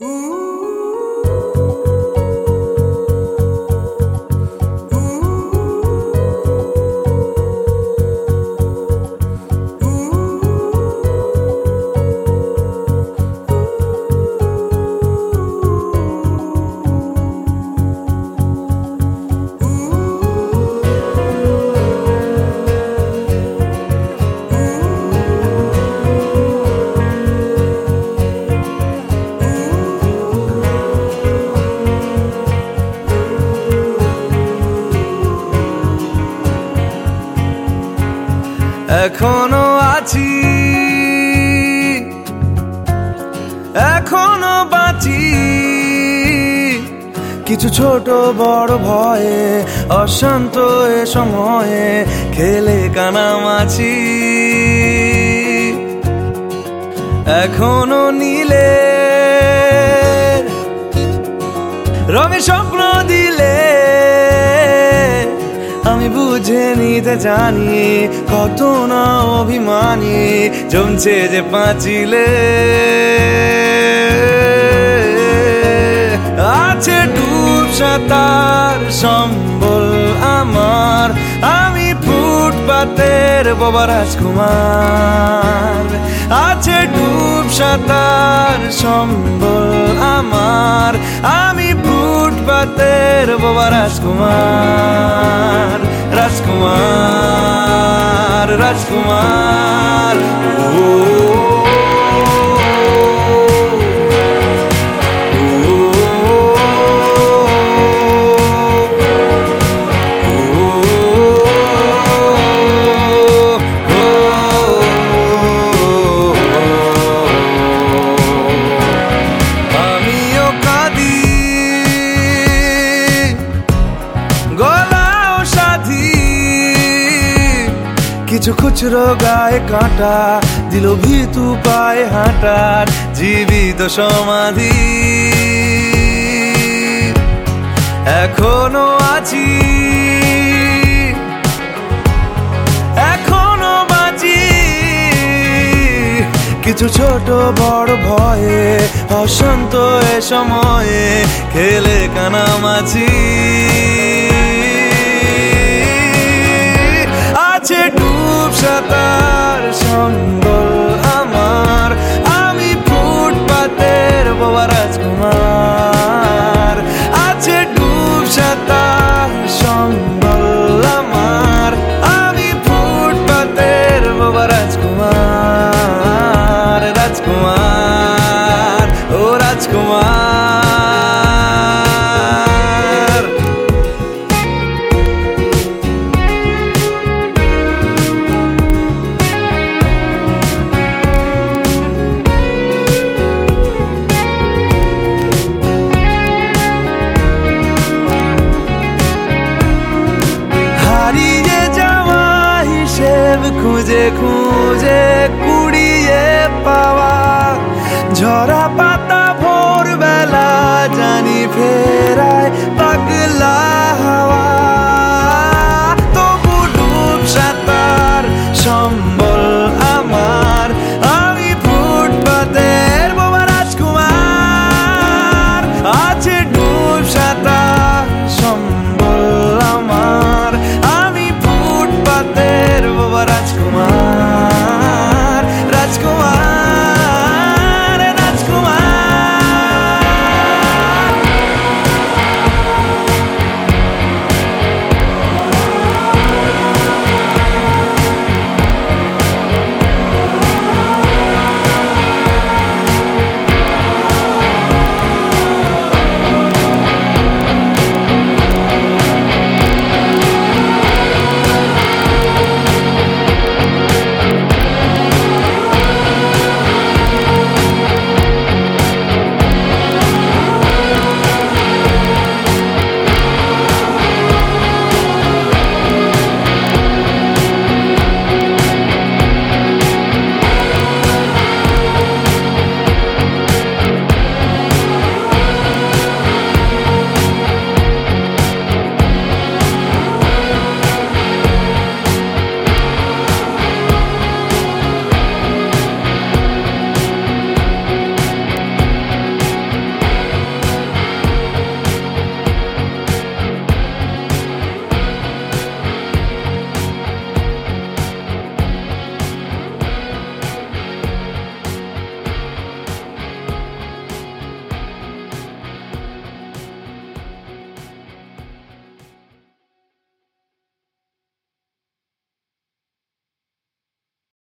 এখনও আছি। এখনও বাঁচি। কিছু ছোট বড় ভয়ে, অশান্ত এ সময়ে খেলে কানামাছি এখনও নীলে। রবি স্বপ্ন বুঝে নিতে জানি, কত না অভিমানী, জমছে যে পাঁচিলে। আছে ডুব সাঁতার, সম্বল আমার। আমি ফুটপাতের বাবা রাজকুমার। আছে ডুব সাঁতার, সম্বল আমার। আমি ফুটপাতের বাবা রাজকুমার। রাজকুমার রাজকুমার কিছু খুচরো গায়ে কাঁটা, দিল ভিতু পায়ে হাঁটার জীবিত সমাধি। এখনও আছি, এখনও বাঁচি। কিছু ছোট বড় ভয়ে, অশান্ত এ সময়ে খেলে কানামাছি খুঁজে খুঁজে কুড়িয়ে পাওয়া ঝরা পাতা